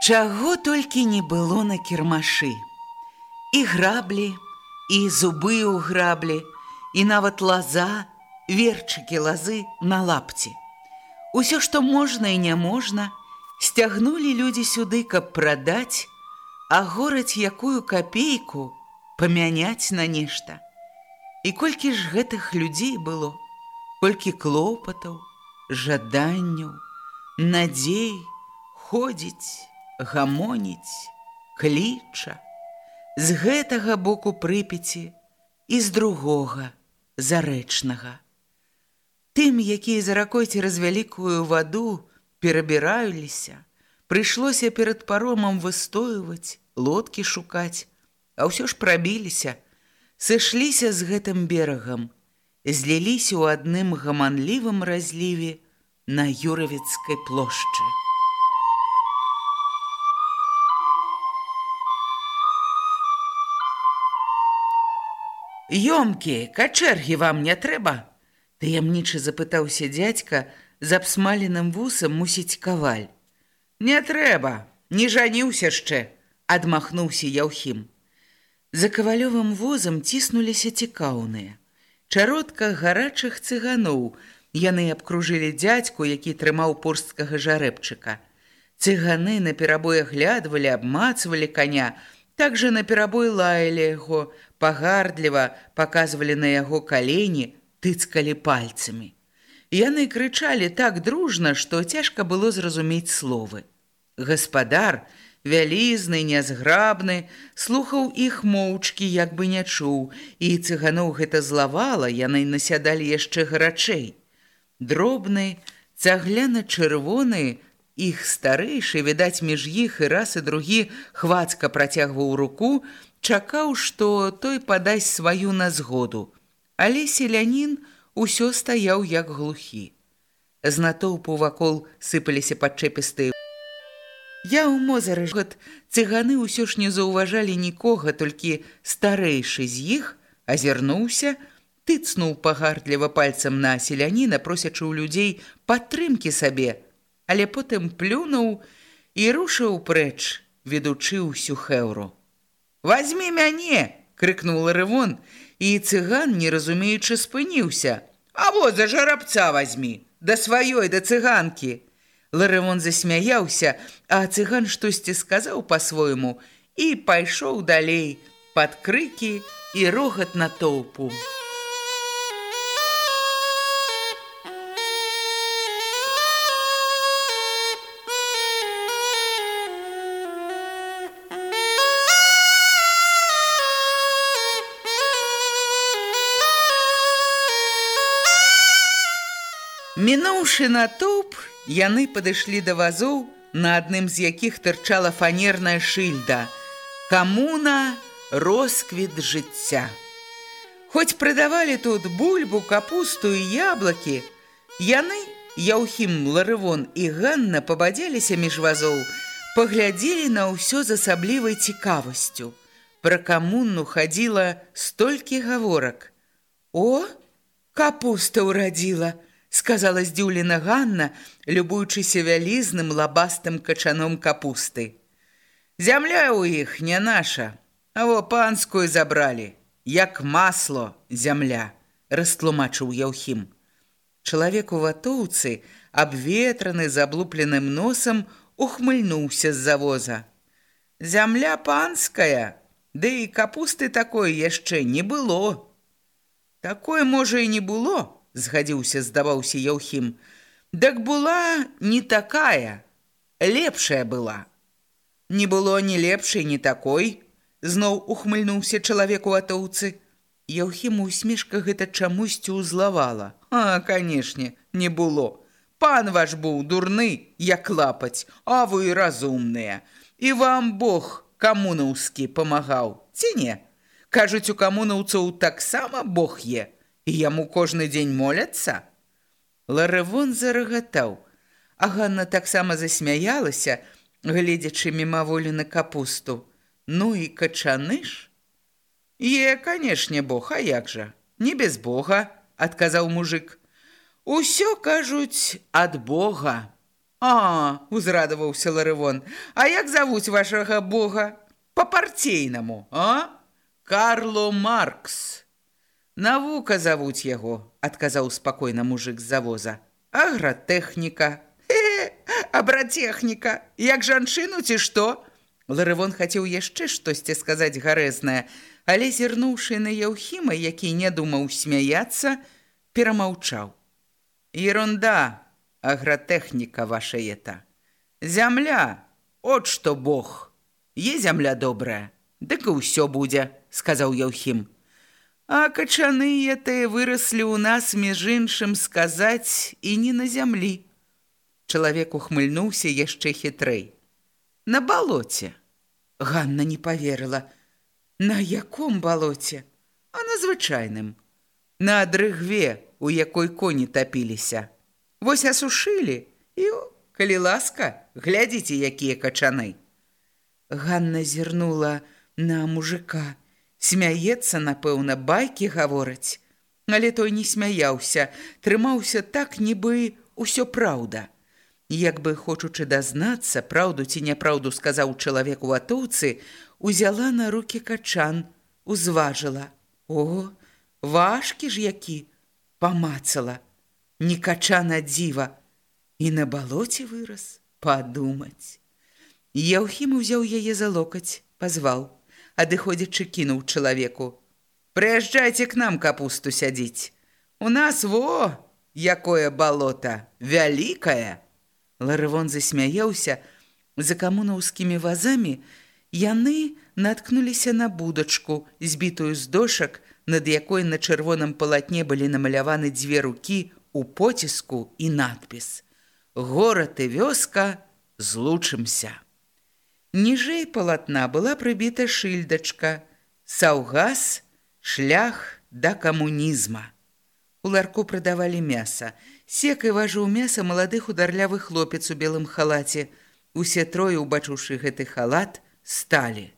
Чаго толькі не было на кірмашы. І граблі, і зубы ў граблі, і нават лаза, верчыкі лазы на лапці. Усё, што можна і няможна, сцягнулі людзі сюды, каб прадаць, а гораць якую капейку памяняць на нешта. І колькі ж гэтых людзей было, колькі клопатаў, жаданняў, надзей, ходзіць, гамоніць, кліча, з гэтага боку прыпеці і з другога зарэчнага. Тым, якія за ракой цераз вялікую ваду перабіраюліся, прыйшлося перад паромам выстойваць, лодкі шукаць, а ўсё ж прабіліся, сышліся з гэтым берагам, зліліся ў адным гаманлівым разліве на юравіцкай плошчы. Ёмкі, качэргі вам не трэба? Таямніча запытаўся дзядзька з абсмаленым вусам мусіць каваль. Не трэба, не жаніўся яшчэ, адмахнуўся Яўхім. За кавалёвым возам ціснуліся цікаўныя. Чародка гарачых цыганоў яны абкружылі дзядзьку, які трымаў порсткага жарэбчыка. Цыганы на перабой аглядвалі, абмацвалі каня, так жа на перабой лаялі яго, пагардліва паказвалі на яго калені, тыцкалі пальцамі. Яны крычалі так дружна, што цяжка было зразумець словы. Гаспадар, вялізны, нязграбны, слухаў іх моўчкі, як бы не чуў, і цыганоў гэта злавала, яны насядалі яшчэ гарачэй. Дробны, цагляна-чырвоны, іх старэйшы, відаць, між іх і раз і другі хвацка працягваў руку, чакаў, што той падасць сваю на згоду, але селянін усё стаяў як глухі. З натоўпу вакол сыпаліся падчэпістыя. Я ў мозары год цыганы ўсё ж не заўважалі нікога, толькі старэйшы з іх азірнуўся, тыцнуў пагардліва пальцам на селяніна, просячы ў людзей падтрымкі сабе, але потым плюнуў і рушыў прэч, ведучы ўсю хэўру. Возьми мяне, крыкнул Рывон, і цыган, не разумеючы, спыніўся. А вот за жарабца возьми, да сваёй да цыганкі. Ларывон засмяяўся, а цыган штосьці сказаў па-свойму і пайшоў далей пад крыкі і рогат на Мінуўшы натоўп, яны падышлі да вазоў, на адным з якіх тырчала фанерная шыльда. Камуна росквіт жыцця. Хоць прадавалі тут бульбу, капусту і яблыкі, яны, Яўхім Ларывон і Ганна пабадзяліся між вазоў, паглядзелі на ўсё з асаблівай цікавасцю. Пра камунну хадзіла столькі гаворак. О, капуста ўрадзіла! Сказала здзіўлена Ганна, любуючыся вялізным лабастым качаном капусты. Зямля ў іх не наша, а во панскую забралі, як масло зямля, растлумачыў Яўхім. Чалавек у ватоўцы, абветраны заблупленым носам, ухмыльнуўся з завоза. Зямля панская, ды і капусты такой яшчэ не было. Такое можа і не было, згадзіўся здаваўся Яўхім. Дак была не такая, лепшая была. Не было ні лепшай, ні такой, зноў ухмыльнуўся чалавек у атоўцы. Яўхіму усмешка гэта чамусьці ўзлавала. А, канешне, не было. Пан ваш быў дурны, як лапаць, а вы разумныя. І вам Бог камунаўскі памагаў, ці не? Кажуць, у камунаўцаў таксама Бог е і яму кожны дзень моляцца? Ларэвон зарагатаў, а Ганна таксама засмяялася, гледзячы мімаволі на капусту. Ну і качаны ж? Е, канешне, Бог, а як жа? Не без Бога, адказаў мужик. Усё кажуць ад Бога. А, узрадаваўся Ларэвон. А як завуць вашага Бога? Па-партейнаму, а? Карло Маркс. Навука завуць яго, адказаў спакойна мужик з завоза. Агратэхніка. Абратэхніка, як жанчыну ці што? Ларывон хацеў яшчэ штосьці сказаць гарэзнае, але зірнуўшы на Яўхіма, які не думаў смяяцца, перамаўчаў. Ерунда, агратэхніка ваша это. Зямля, от што Бог. Е зямля добрая, дык і ўсё будзе, сказаў Яўхім. А качаны тыя выраслі ў нас між іншым сказаць і не на зямлі. Чалавек ухмыльнуўся яшчэ хітрэй. На балоце. Ганна не поверыла. На яком балоце? А на звычайным. На адрыгве, у якой коні тапіліся. Вось асушылі і, калі ласка, глядзіце, якія качаны. Ганна зірнула на мужика. Смяецца, напэўна, байкі гавораць. Але той не смяяўся, трымаўся так, нібы ўсё праўда. Як бы хочучы дазнацца, праўду ці няпраўду сказаў чалавек у атоўцы, узяла на руки качан, узважыла. О, важкі ж які, памацала, не качана дзіва, і на балоце вырас падумаць. Яўхім узяў яе за локаць, пазваў адыходзячы кінуў чалавеку. Прыязджайце к нам капусту сядзіць. У нас во, якое балота, вялікае. Ларывон засмяеўся, за камунаўскімі вазамі яны наткнуліся на будачку, збітую з дошак, над якой на чырвоным палатне былі намаляваны дзве рукі у поціску і надпіс: Горад і вёска злучымся. Ніжэй палатна была прыбіта шыльдачка, саўгас, шлях да камунізма. У ларку прадавалі мяса. Секай важыў мяса малады хударлявы хлопец у белым халаце. Усе трое, убачыўшы гэты халат, сталі.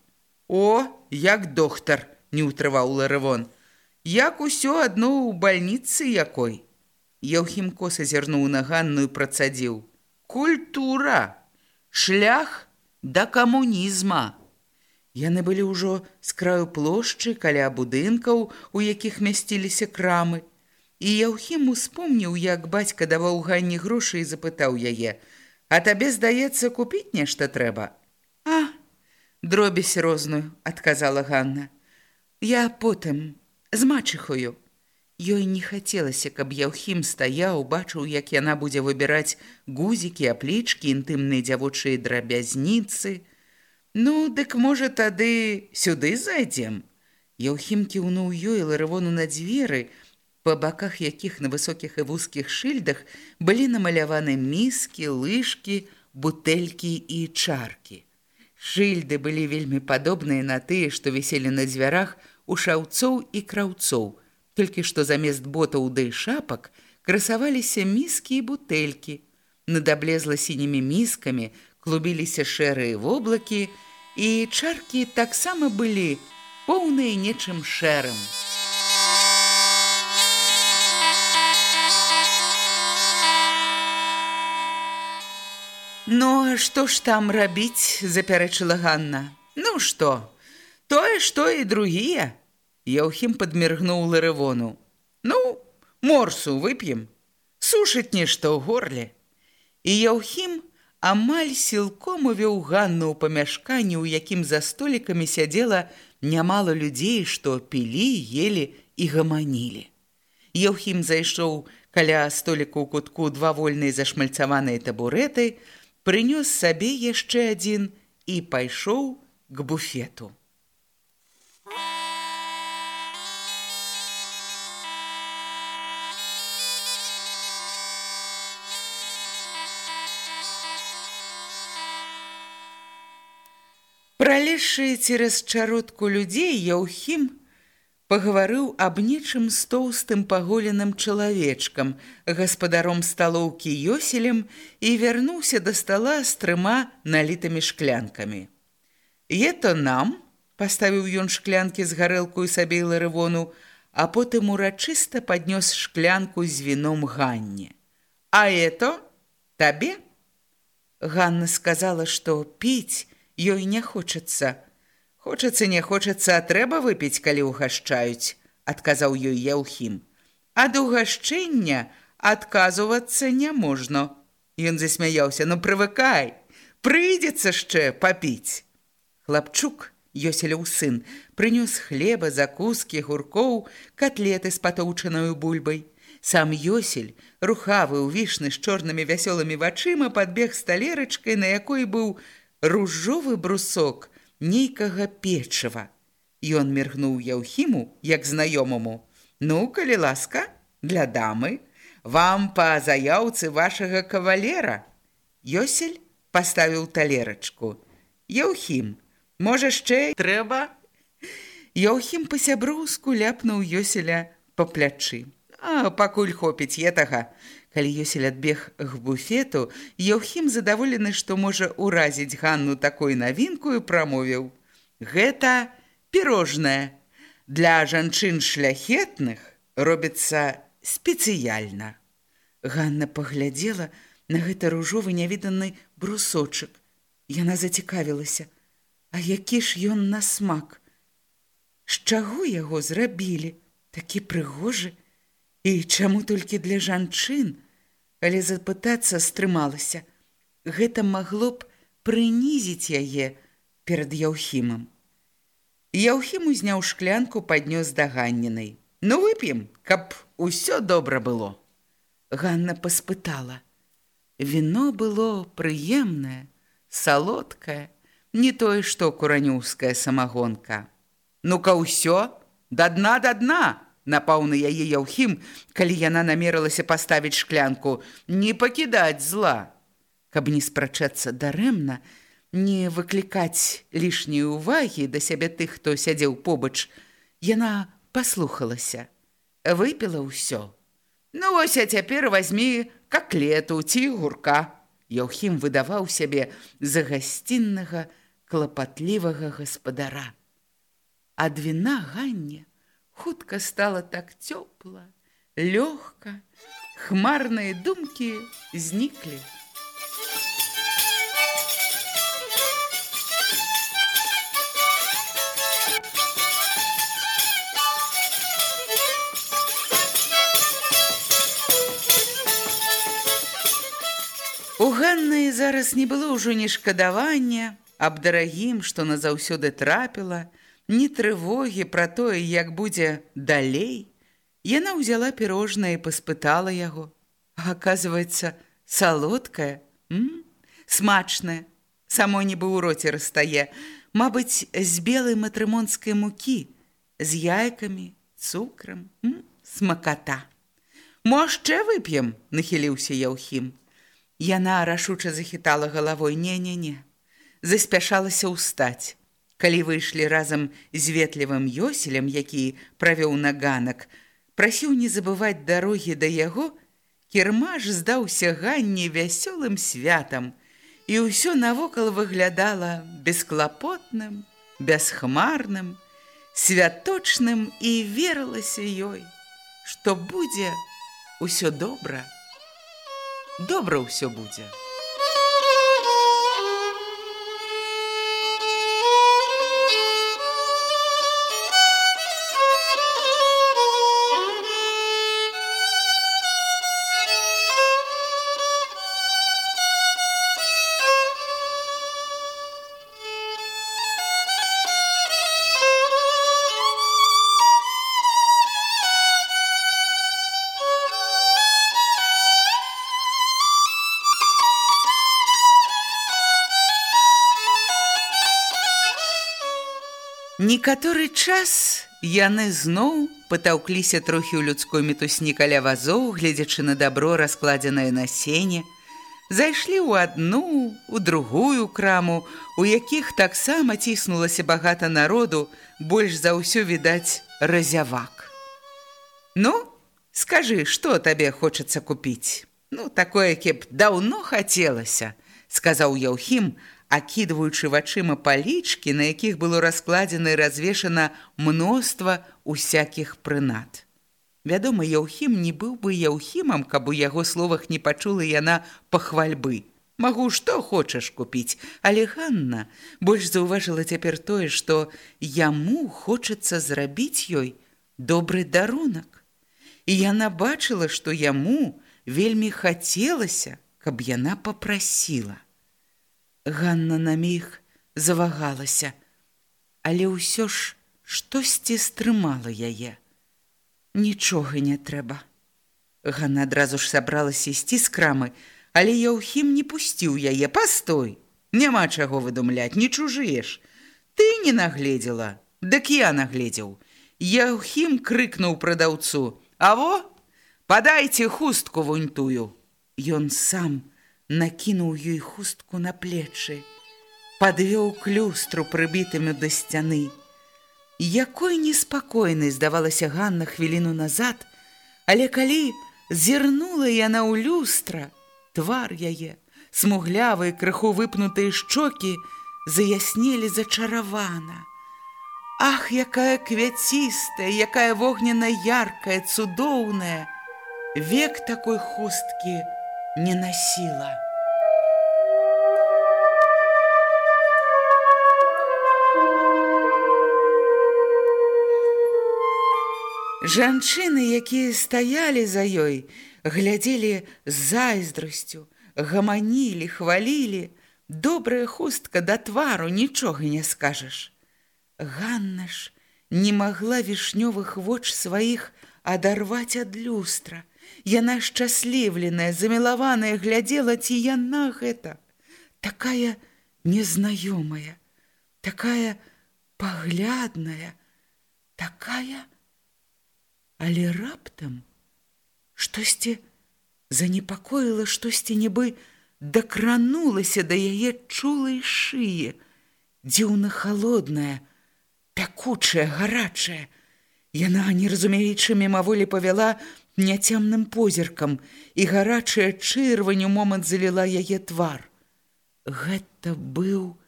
О, як доктар, не ўтрываў Ларывон. Як усё адно ў бальніцы якой. Яўхім коса зірнуў на ганную працадзіў. Культура, шлях, да камунізма. Яны былі ўжо з краю плошчы каля будынкаў, у якіх мясціліся крамы. І Яўхім успомніў, як бацька даваў ганні грошы і запытаў яе: « А табе, здаецца, купіць нешта трэба. А, дробязь розную, адказала Ганна. Я потым з мачыхою. Ёй не хацелася, каб Яўхім стаяў, бачыў, як яна будзе выбіраць гузікі, аплічкі, інтымныя дзявочыя драбязніцы. Ну, дык можа тады сюды зайдзем. Яўхім кіўнуў ёй ларывону на дзверы, па баках якіх на высокіх і вузкіх шыльдах былі намаляваны міскі, лыжкі, бутэлькі і чаркі. Шыльды былі вельмі падобныя на тыя, што віселі на дзвярах у шаўцоў і краўцоў, толькі што замест ботаў ды шапак красаваліся міскі і бутэлькі. Над аблезла сінімі міскамі клубіліся шэрыя воблакі, і чаркі таксама былі поўныя нечым шэрым. Ну, а што ж там рабіць, запярэчыла Ганна. Ну што, тое, што і другія. Яўхім падміргнуў ларывону. Ну, морсу вып'ем, сушыць нешта ў горле. І Яўхім амаль сілком увёў Ганну ў памяшканні, у якім за столікамі сядзела нямала людзей, што пілі, ели і гаманілі. Яўхім зайшоў каля століку ў кутку два вольныя зашмальцаваныя табурэты, прынёс сабе яшчэ адзін і пайшоў к буфету. Пралезшы цераз чародку людзей Яўхім пагаварыў аб нечым з тоўстым паголеным чалавечкам, гаспадаром сталоўкі Йоселем і вярнуўся да стала з трыма налітымі шклянкамі. «Ето нам», – паставіў ён шклянкі з гарэлкую сабе ларывону, а потым урачыста паднёс шклянку з віном Ганне. «А это табе?» Ганна сказала, што піць ёй не хочацца – Хочацца, не хочацца, а трэба выпіць, калі ўгашчаюць, адказаў ёй Яўхім. Ад угашчэння адказвацца не можна. Ён засмяяўся, ну прывыкай, прыйдзецца яшчэ папіць. Хлапчук, Йоселяў сын, прынёс хлеба, закускі, гуркоў, катлеты з патоўчанаю бульбай. Сам Йосель, рухавы, увішны з чорнымі вясёлымі вачыма, падбег сталерачкай, на якой быў ружовы брусок, нейкага печыва. Ён міргнуў Яўхіму, як знаёмаму. Ну, калі ласка, для дамы, вам па заяўцы вашага кавалера. Йосель паставіў талерачку. Яўхім, можа, яшчэ трэба? Яўхім па-сяброўску ляпнуў Йоселя па плячы. А пакуль хопіць етага, Калі Ёсель адбег к буфету, Яўхім задаволены, што можа ўразіць Ганну такой навінку і прамовіў: « Гэта пірожнае. Для жанчын шляхетных робіцца спецыяльна. Ганна паглядзела на гэты ружовы нявіданы брусочак. Яна зацікавілася: « А які ж ён на смак? З чаго яго зрабілі, такі прыгожы, І чаму толькі для жанчын, але запытацца стрымалася. Гэта магло б прынізіць яе перад Яўхімам. Яўхім узняў шклянку, паднёс да ганнінай. Ну вып'ем, каб усё добра было. Ганна паспытала. Віно было прыемнае, салодкае, не тое, што куранюўская самагонка. Ну-ка ўсё, да дна да дна! Напаў на яе яўхім, калі яна намерылася паставіць шклянку, не пакідаць зла. Каб не спрачацца дарэмна, не выклікаць лішняй увагі да сябе тых, хто сядзеў побач, яна паслухалася, выпіла ўсё. Ну вось, а цяпер вазьмі каклету ці гурка. Яўхім выдаваў сябе за гасціннага клапатлівага гаспадара. Ад віна ганне хутка стала так цёпла, лёгка, хмарныя думкі зніклі. У Ганны зараз не было ўжо ні шкадавання аб дарагім, што назаўсёды трапіла, ні трывогі пра тое, як будзе далей, яна ўзяла пірожнае і паспытала яго. Аказваецца, салодкае, смачнае, само нібы ў роце растае, мабыць, з белай матрымонскай мукі, з яйкамі, цукрам, смаката. Можчэ вып'ем, нахіліўся Яўхім. Яна рашуча захітала галавой: не-не-не, заспяшалася ўстаць. Калі выйшлі разам з ветлівым ёселем, які правёў на ганак, прасіў не забываць дарогі да яго, кірмаш здаўся ганне вясёлым святам, і ўсё навокал выглядала бесклапотным, бясхмарным, святочным і верылася ёй, што будзе ўсё добра. Добра ўсё будзе. Некаторы час яны зноў патаўкліся трохі ў людской мітусні каля вазоў, гледзячы на дабро раскладзенае насенне, зайшлі ў адну, у другую краму, у якіх таксама ціснулася багата народу, больш за ўсё відаць разявак. Ну, скажы, што табе хочацца купіць? Ну, такое, кеп даўно хацелася, сказаў Яўхім, акідваючы вачыма палічкі, на якіх было раскладзена і развешана мноства усякіх прынад. Вядома, Яўхім не быў бы яўхімам, каб у яго словах не пачула яна пахвальбы. Магу што хочаш купіць, але Ганна больш заўважыла цяпер тое, што яму хочацца зрабіць ёй добры дарунак. І яна бачыла, што яму вельмі хацелася, каб яна папрасіла. Ганна на міг завагалася, але ўсё ж штосьці стрымала яе. Нічога не трэба. Ганна адразу ж сабралася ісці з крамы, але Яўхім не пусціў яе пастой. Няма чаго выдумляць, не чужыеш. Ты не нагледзела, Дык я нагледзеў. Яўхім крыкнуў прадаўцу: « Аво, падайце хустку вунь тую. Ён сам, накінуў ёй хустку на плечы, падвёў к люстру прыбітымі да сцяны. Якой неспакойнай здавалася Ганна хвіліну назад, але калі зірнула яна ў люстра, твар яе, смуглявыя крыху выпнутыя шчокі заяснелі зачаравана. Ах, якая квяцістая, якая вогнена яркая, цудоўная, век такой хусткі не насіла. Жанчыны, якія стаялі за ёй, глядзелі з зайздрасцю, гаманілі, хвалілі, добрая хустка да твару нічога не скажаш. Ганна ж не магла вішнёвых воч сваіх адарваць ад люстра. Яна шчасліўленая, замілаваная глядзела ці яна гэта, такая незнаёмая, такая паглядная, такая, але раптам штосьці занепакоіла штосьці нібы дакранулася да яе чулай шые дзіўна холодная пякучая гарачая. Яна не разумеючы мімаволі павяла няцямным позіркам і гарачая чырванню момант заліла яе твар. Гэта быў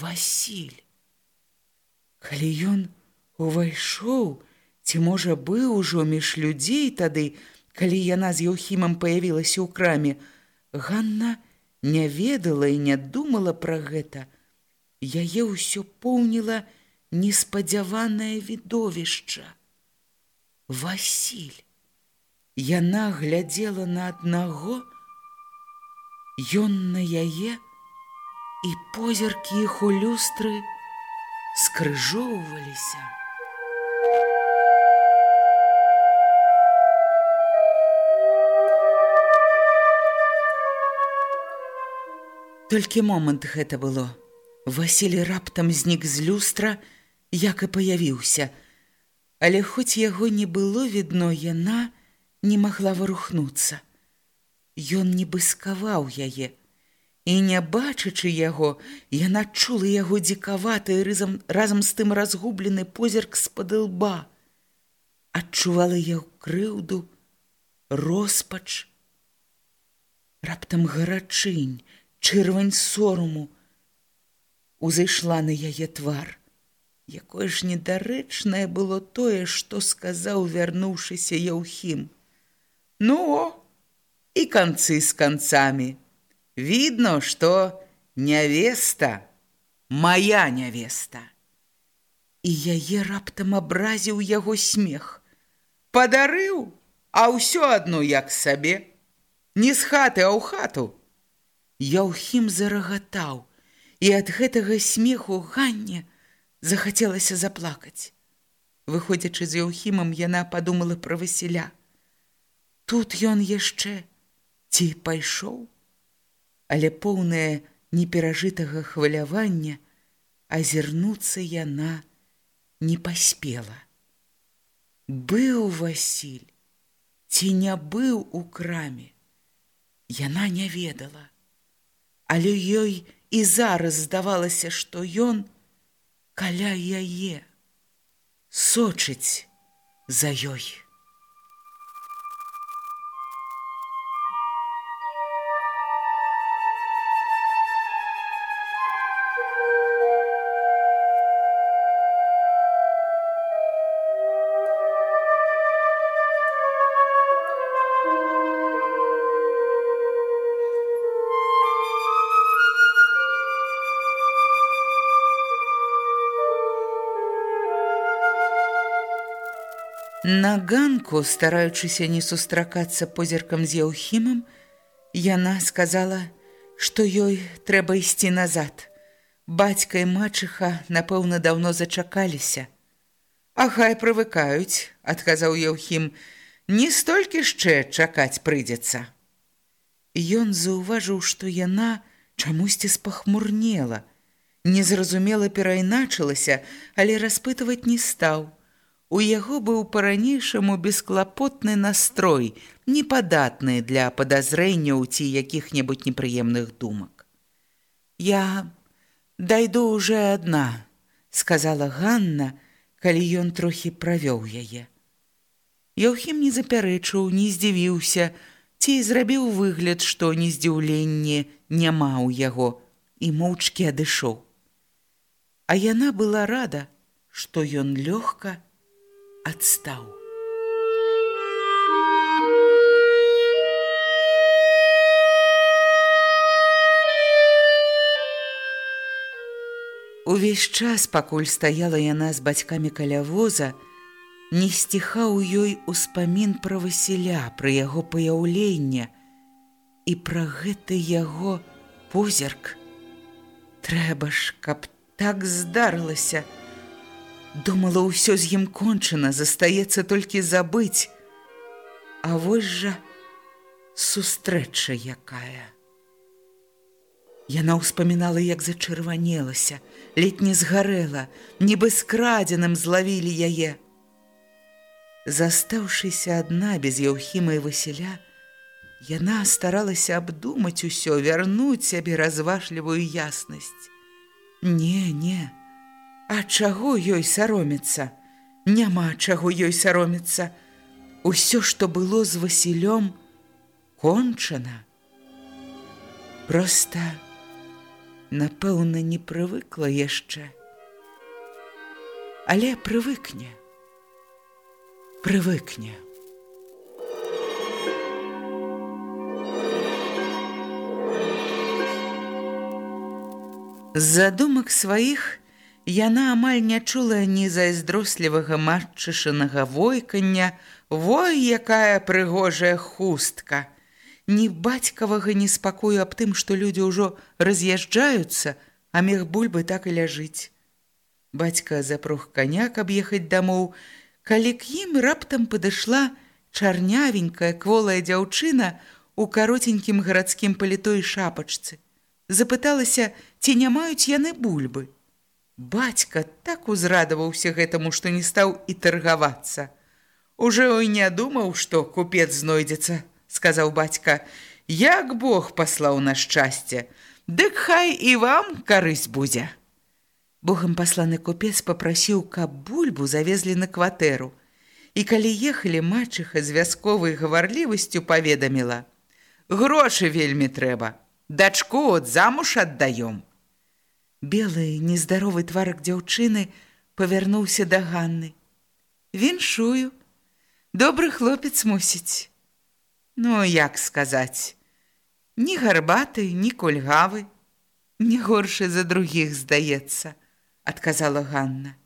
василь калі ён увайшоў у Ці можа быў ужо між людзей тады, калі яна з Яўхімам паявілася ў краме, Ганна не ведала і не думала пра гэта. Яе ўсё поўніла неспадзяванае відовішча. Васіль. Яна глядзела на аднаго, Ён на яе і позіркі іх у люстры скрыжоўваліся. Толькі момант гэта было. Васілі раптам знік з люстра, як і паявіўся. Але хоць яго не было відно, яна не магла варухнуцца. Ён нібы скаваў яе, і не бачачы яго, яна чула яго дзікаваты рызам разам з тым разгублены позірк з-пад лба. Адчувала яго крыўду, роспач. Раптам гарачынь, чырвань сорому узышла на яе твар. Якое ж недарэчнае было тое, што сказаў вярнуўшыся Яўхім. Ну, і канцы з канцамі. Відно, што нявеста, моя нявеста. І яе раптам абразіў яго смех. Падарыў, а ўсё адно як сабе. Не з хаты, а ў хату. Яўхім зарагатаў, і ад гэтага смеху ганне, захацелася заплакаць. Выходзячы з Яўхімам, яна падумала пра Васіля. Тут ён яшчэ ці пайшоў, але поўнае неперажытага хвалявання, азірнуцца яна не паспела. Быў Васіль, ці не быў у краме, Яна не ведала, але ёй і зараз здавалася, што ён, каля яе сочыць за ёй. На ганку, стараючыся не сустракацца позіркам з Яўхімам, яна сказала, што ёй трэба ісці назад. Бацька і мачыха, напэўна, даўно зачакаліся. А хай прывыкаюць, адказаў Яўхім, не столькі яшчэ чакаць прыйдзецца. Ён заўважыў, што яна чамусьці спахмурнела, незразумела перайначылася, але распытваць не стаў. У яго быў па-ранейшаму бесклапотны настрой, непадатны для падазрэнняў ці якіх-небудзь непрыемных думак. Я дайду уже адна, сказала Ганна, калі ён трохі правёў яе. Яўхім не запярэчыў, не здзівіўся, ці зрабіў выгляд, што ні здзіўленне няма ў яго і моўчкі адышоў. А яна была рада, што ён лёгка, адстаў. Увесь час, пакуль стаяла яна з бацькамі каля воза, не сціхаў ёй успамін пра Васіля, пра яго паяўлення і пра гэты яго позірк. Трэба ж, каб так здарылася, Думала, ўсё з ім кончана, застаецца толькі забыць. А вось жа сустрэча якая. Яна ўспамінала, як зачырванелася, ледь не згарэла, нібы скрадзеным злавілі яе. Застаўшыся адна без Яўхіма і Васіля, яна старалася абдумаць усё, вярнуць сябе разважлівую яснасць. Не, не, А чаго ёй саромецца? Няма чаго ёй саромецца. Усё, што было з Васілём, кончана. Проста, напэўна, не прывыкла яшчэ. Але прывыкне. Прывыкне. З задумак сваіх, Яна амаль не чула ні зайздрослівага матчышанага войкання, Вой, якая прыгожая хустка. Ні бацькавага неспакою аб тым, што людзі ўжо раз'язджаюцца, а мех бульбы так і ляжыць. Бацька запрог каня, каб ехаць дамоў, калі к ім раптам падышла чарнявенькая кволая дзяўчына у каротенькім гарадскім палітой шапачцы. Запыталася, ці не маюць яны бульбы. Бацька так узрадаваўся гэтаму, што не стаў і таргавацца. Уже ой не думаў, што купец знойдзецца, сказаў бацька. Як Бог паслаў на шчасце, Дык хай і вам карысць будзе. Богам пасланы купец попрасіў, каб бульбу завезлі на кватэру. І калі ехалі мачыха з вясковай гаварлівасцю паведаміла: « Грошы вельмі трэба. Дачку от замуж аддаём. Белы нездаровы тварак дзяўчыны павярнуўся да Ганны. Віншую, добры хлопец мусіць. Ну, як сказаць, ні гарбаты, ні кульгавы, не горшы за другіх здаецца, адказала Ганна.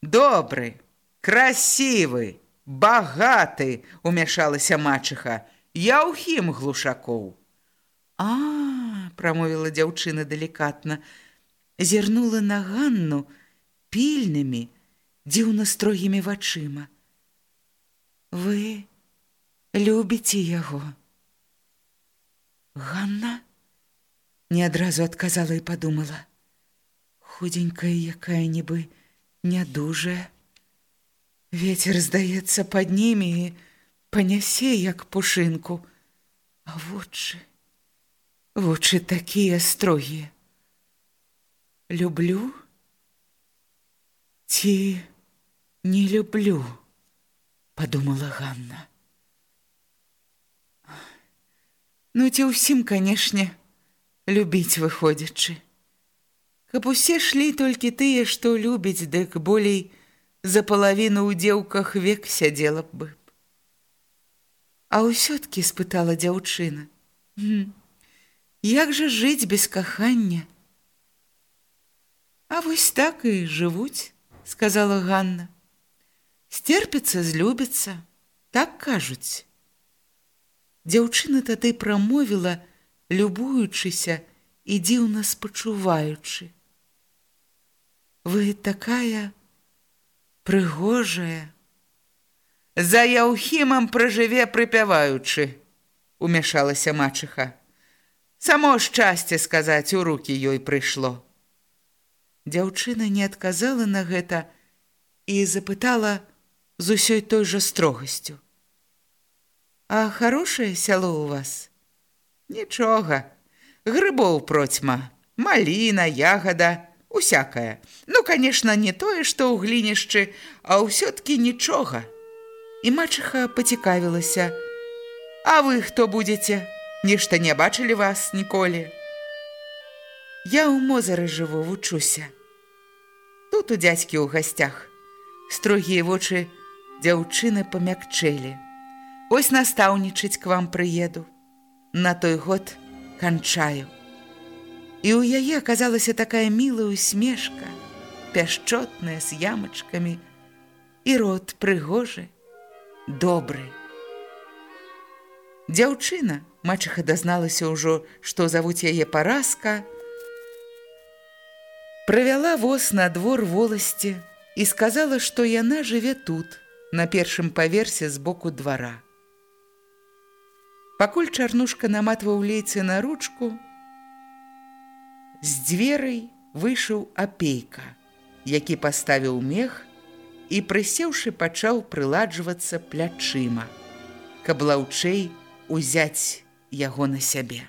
Добры, красивы, багаты, умяшалася мачыха, я ўхім глушакоў. А, прамовіла дзяўчына далікатна, зірнула на Ганну пільнымі, дзіўна строгімі вачыма. Вы любіце яго. Ганна не адразу адказала і падумала: худенькая, якая нібы нядужая. Вецер здаецца пад німі і панясе як пушынку, а вочы, вочы такія строгія. Люблю ці не люблю, падумала Ганна. Ну ці ўсім, канешне, любіць выходзячы. Каб усе шлі толькі тыя, што любіць, дык болей за палавіну ў дзеўках век сядзела б бы. А ўсё-ткі спытала дзяўчына: Як жа жыць без кахання? А вось так і жывуць, сказала Ганна. Стерпіцца, злюбіцца, так кажуць. Дзяўчына тады прамовіла, любуючыся і дзіўна спачуваючы. Вы такая прыгожая. За яўхімам пражыве прыпяваючы, умяшалася мачыха. Само шчасце сказаць у рукі ёй прыйшло. Дзяўчына не адказала на гэта і запытала з усёй той жа строгасцю. А хорошае сяло ў вас? Нічога, грыбоў процьма, маліна, ягада, усякая. Ну, конечно, не тое, што ў глінішчы, а ўсё-ткі нічога. І мачыха пацікавілася: « А вы хто будзеце? Нешта не бачылі вас ніколі. Я ў мозары жыву, вучуся. Тут у дзядзькі ў гасцях. Строгія вочы дзяўчыны памякчэлі. Вось настаўнічаць к вам прыеду. На той год канчаю. І ў яе аказалася такая мілая усмешка, пяшчотная з ямачкамі, і рот прыгожы, добры. Дзяўчына, мачыха дазналася ўжо, што завуць яе паразка, правяла воз на двор воласці і сказала, што яна жыве тут, на першым паверсе з боку двара. Пакуль чарнушка наматваў лейцы на ручку, з дзверай выйшаў апейка, які паставіў мех і, прысеўшы, пачаў прыладжвацца плячыма, каб лаўчэй узяць яго на сябе.